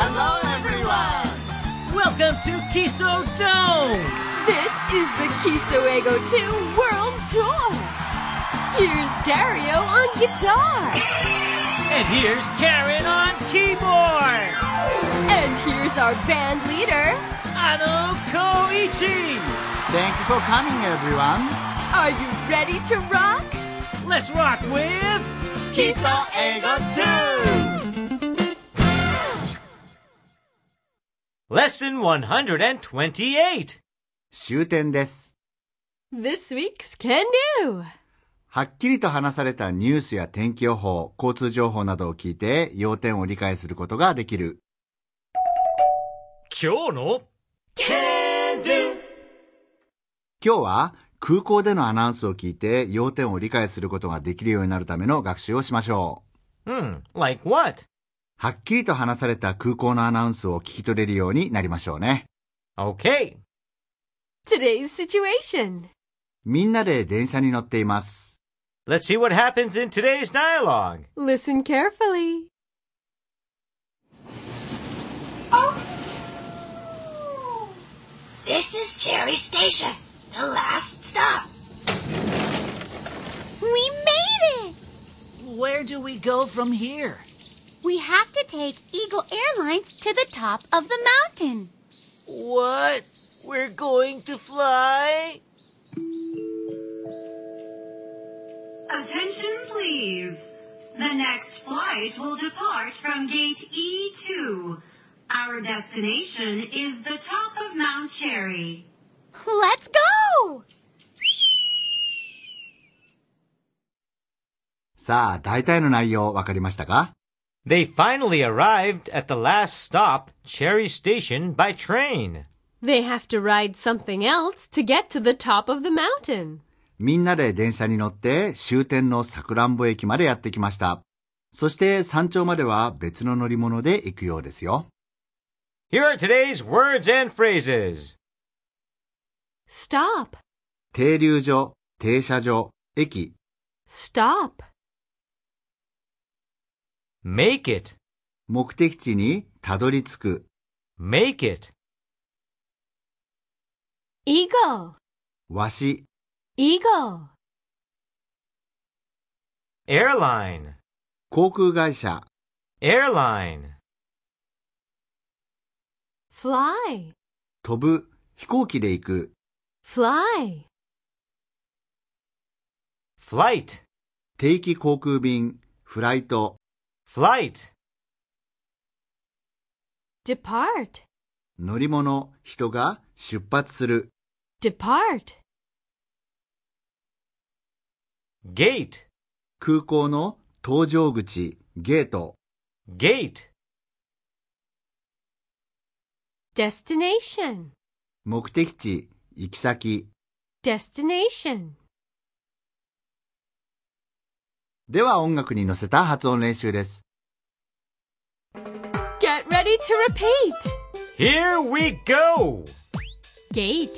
Hello everyone! Welcome to Kiso Dome! This is the Kiso Eigo 2 World Tour. Here's Dario on guitar. And here's Karen on keyboard! And here's our band leader. Ano Koichi! Thank you for coming everyone! Are you ready to rock? Let's rock with Kiso Ego 2! Lesson 128. 終点です。This week's Can Do. はっきりと話されたニュースや天気予報、交通情報などを聞いて要点を理解することができる。今日の Can Do! 今日は空港でのアナウンスを聞いて要点を理解することができるようになるための学習をしましょう。 Hmm, like what? はっきりと話された空港のアナウンスを聞き取れるようになりましょうね。 Okay. Today's situation. みんなで電車に乗っています。 Let's see what happens in today's dialogue. Listen carefully. This is Cherry Station, the last stop. We made it! Where do we go from here? We have to take Eagle Airlines to the top of the mountain. What? We're going to fly? Attention, please. The next flight will depart from gate E2. Our destination is the top of Mount Cherry. Let's go! さあ、大体の内容わかりましたか They finally arrived at the last stop, Cherry Station, by train. They have to ride something else to get to the top of the mountain. みんなで電車に乗って終点のさくらんぼ駅までやってきました。そして山頂までは別の乗り物で行くようですよ。Here are today's words and phrases. Stop. 停留所、停車場、駅、Stop. Make it. 目的地にたどり着く、Make it. Eagle. わし、Eagle. Airline. 航空会社、Airline. Fly. 飛ぶ、飛行機で行く、Fly. Flight. 定期航空便、フライト、Flight. Depart. 乗り物、人が出発する、Depart. Gate. 空港の搭乗口、ゲート、Gate. Destination. 目的地、行き先。Destination. では音楽に乗せた発音練習です。Get ready to repeat. Here we go. Gate.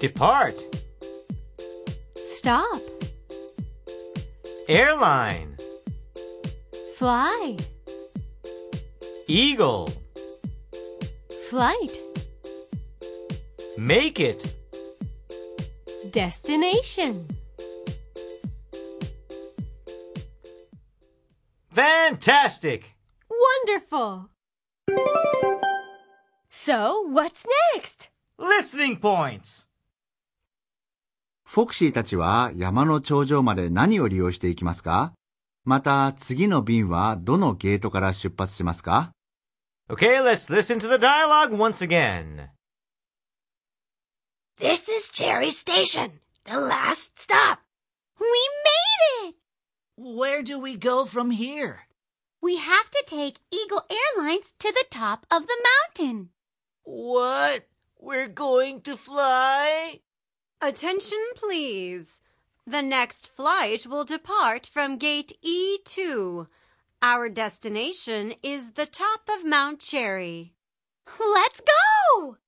Depart. Stop. Airline. Fly. Eagle. Flight. Make it. Destination. Fantastic. Wonderful. So, what's next? Listening points. フォクシーたちは山の頂上まで何を利用していきますかまた次の便はどのゲートから出発しますか Okay, let's listen to the dialogue once again. This is Cherry Station, the last stop. We made it! Where do we go from here? We have to take Eagle Airlines to the top of the mountain. What? We're going to fly? Attention, please. The next flight will depart from gate E2. Our destination is the top of Mount Cherry. Let's go!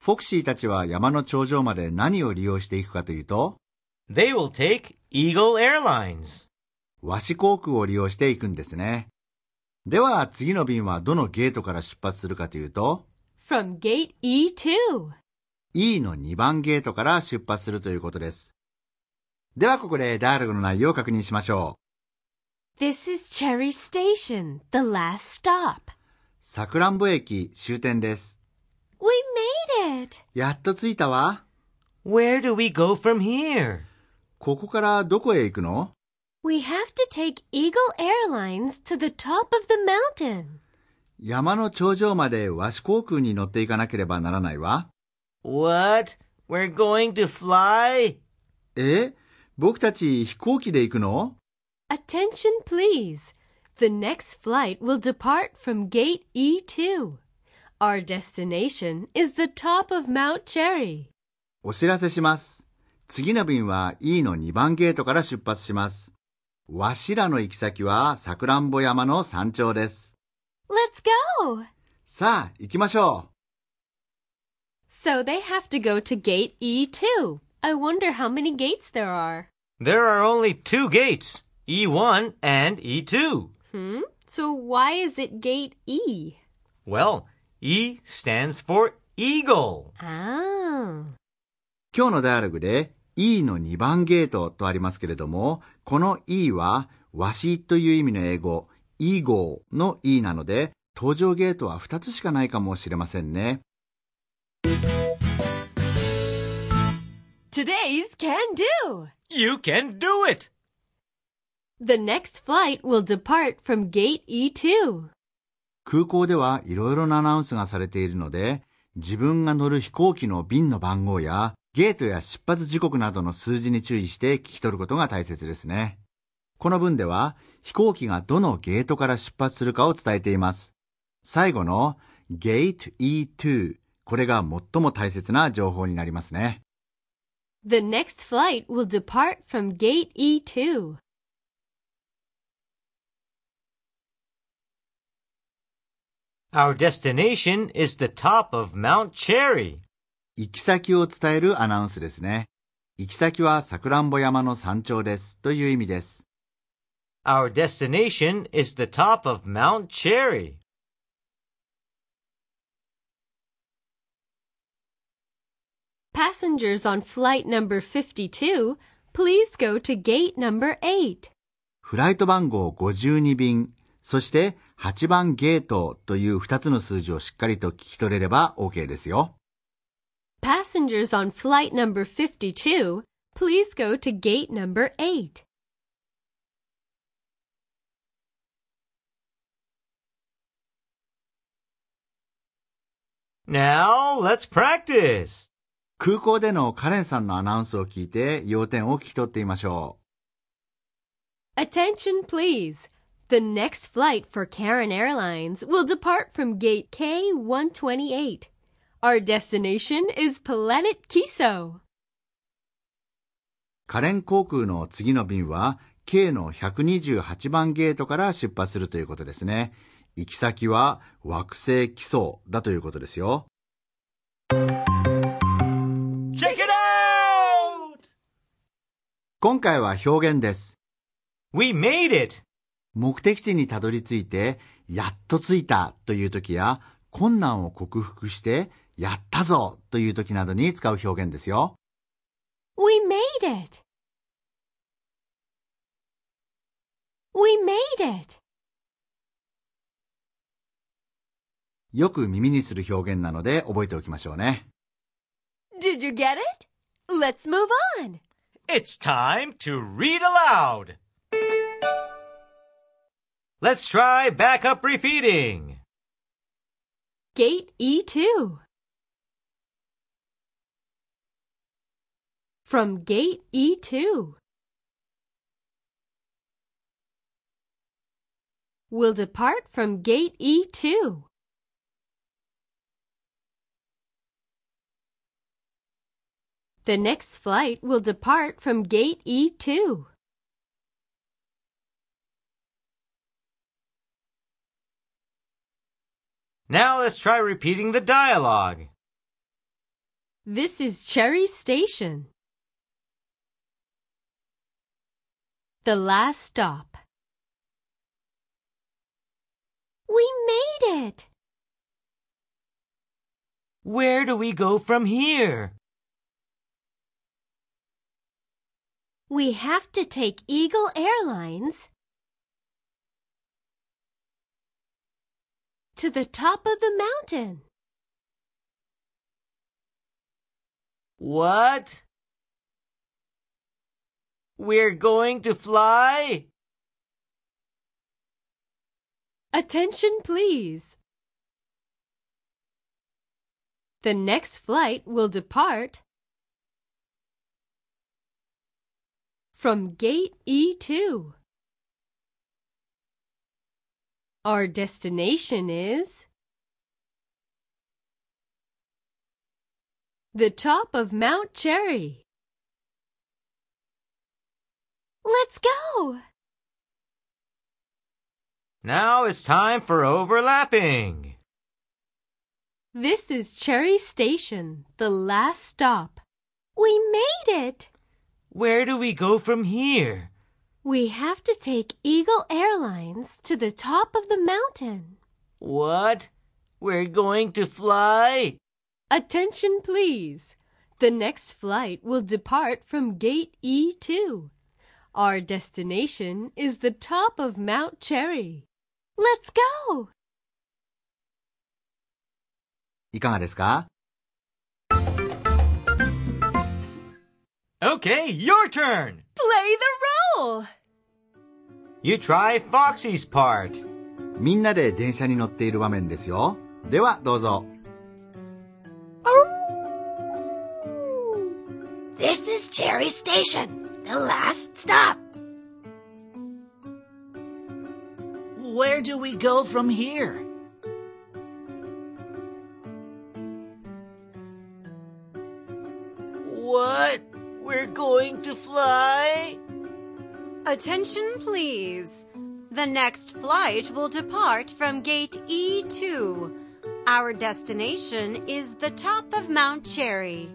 フォクシーたちは山の頂上まで何を利用していくかというと、They will take Eagle Airlines. 和紙航空を利用していくんですね。では次の便はどのゲートから出発するかというと、From gate E2. E の2番ゲートから出発するということです。ではここでダイアログの内容を確認しましょう。This is Cherry Station, the last stop. さくらんぼ駅終点です。We made it! やっと着いたわ。 Where do we go from here? ここからどこへ行くの We have to take Eagle Airlines to the top of the mountain. 山の頂上まで和紙航空に乗っていかなければならないわ。 What? We're going to fly? え僕たち飛行機で行くの Attention, please. The next flight will depart from gate E2. Our destination is the top of Mount Cherry. お知らせします。次の便は E の2番ゲートから出発します。わしらの行き先はさくらんぼ山の山頂です。 Let's go! さあ、行きましょ So they have to go to gate E2. I wonder how many gates there are. There are only two gates, E1 and E2. Hmm? So why is it gate E? Well, E stands for eagle. Ah. う。今日のダイアログで E の2番ゲートとありますけれども、この E はわしという意味の英語、イーゴーの E なので、搭乗ゲートは2つしかないかもしれませんね。Today's can do! You can do it! The next flight will depart from gate E E2. 空港ではいろいろなアナウンスがされているので、自分が乗る飛行機の便の番号や、ゲートや出発時刻などの数字に注意して聞き取ることが大切ですね。この文では、飛行機がどのゲートから出発するかを伝えています。最後の Gate E2、これが最も大切な情報になりますね。The next flight will depart from gate E2. Our destination is the top of Mount Cherry. 行き先を伝えるアナウンスですね。行き先はさくらんぼ山の山頂ですという意味です。Our destination is the top of Mount Cherry. Passengers on flight number 52, please go to gate number 8. フライト番号52便、そして8番ゲートという2つの数字をしっかりと聞き取れれば OK ですよ。 Passengers on flight number 52, please go to gate number 8. Now let's practice. 空港でのカレンさんのアナウンスを聞いて要点を聞き取ってみましょ Attention, please. The next flight for Karen Airlines will depart from gate K128. Our destination is Planet Kiso. う。カレン航空の次の便は K の128番ゲートから出発するということですね。行き先は惑星基礎だということですよ。Check it out! 今回は表現です。We made it! 目的地にたどり着いて、やっと着いたという時や、困難を克服して、やったぞという時などに使う表現ですよ。We made it. We made it. よく耳にする表現なので覚えておきましょうね。Did you get it? Let's move on. It's time to read aloud! Let's try backup repeating. Gate E2. From gate E2. We'll depart from gate E2. The next flight will depart from gate E E2. Now let's try repeating the dialogue. This is Cherry Station. The last stop. We made it! Where do we go from here? We have to take Eagle Airlines to the top of the mountain. What? We're going to fly? Attention, please. The next flight will depart from Gate E2. Our destination is the top of Mount Cherry. Let's go! Now it's time for overlapping. This is Cherry Station, the last stop. We made it! Where do we go from here? We have to take Eagle Airlines to the top of the mountain. What? We're going to fly? Attention, please. The next flight will depart from Gate E2. Our destination is the top of Mount Cherry. Let's go! いかがですか Okay, your turn. Play the role! You try Foxy's part. みんなで電車に乗っている場面ですよ。では、どうぞ。 This is Cherry Station, the last stop. Where do we go from here? What? We're going to fly? Attention, please. The next flight will depart from Gate E2. Our destination is the top of Mount Cherry.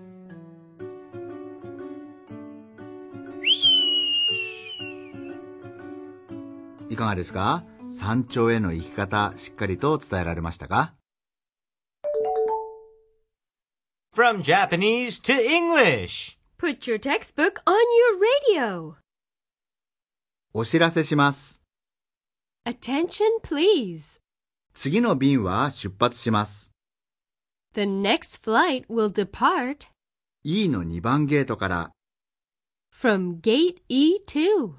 いかがですか山頂への行き方、しっかりと伝えられましたか From Japanese to English. Put your textbook on your radio. お知らせします。Attention, please. 次の便は出発します。The next flight will depart E の2番ゲートから、from Gate E2.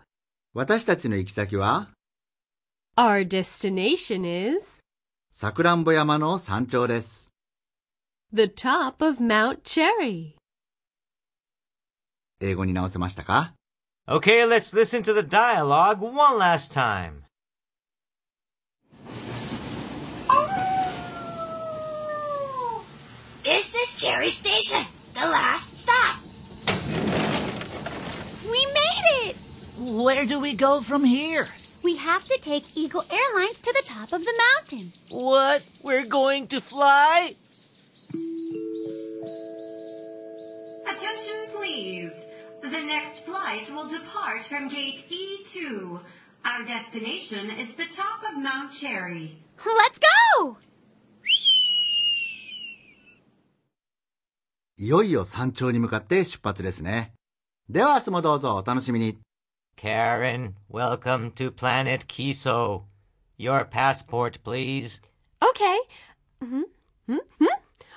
私たちの行き先は、Our destination is さくらんぼ山の山頂です。the top of Mount Cherry. 英語に直せましたか Okay, let's listen to the dialogue one last time. Oh! This is Cherry Station, the last stop. We made it! Where do we go from here? We have to take Eagle Airlines to the top of the mountain. What? We're going to fly? Attention, please. The next flight will depart from Gate E2. Our destination is the top of Mount Cherry. Let's go! いよいよ山頂に向かって出発ですね。では明日もどうぞお楽しみに。 Karen, welcome to Planet Kiso. Your passport, please. Okay. hmm Hmm? Hmm?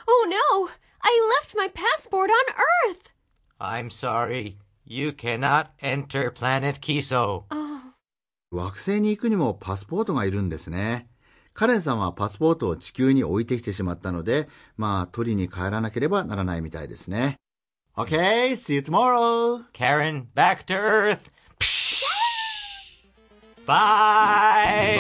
Oh no! I left my passport on Earth! I'm sorry. You cannot enter Planet Kiso. Oh. 惑星に行くにもパスポートがいるんですね。カレンさんはパスポートを地球に置いてきてしまったので、まあ取りに帰らなければならないみたいですね。Okay, see you tomorrow! Karen, back to Earth. Bye!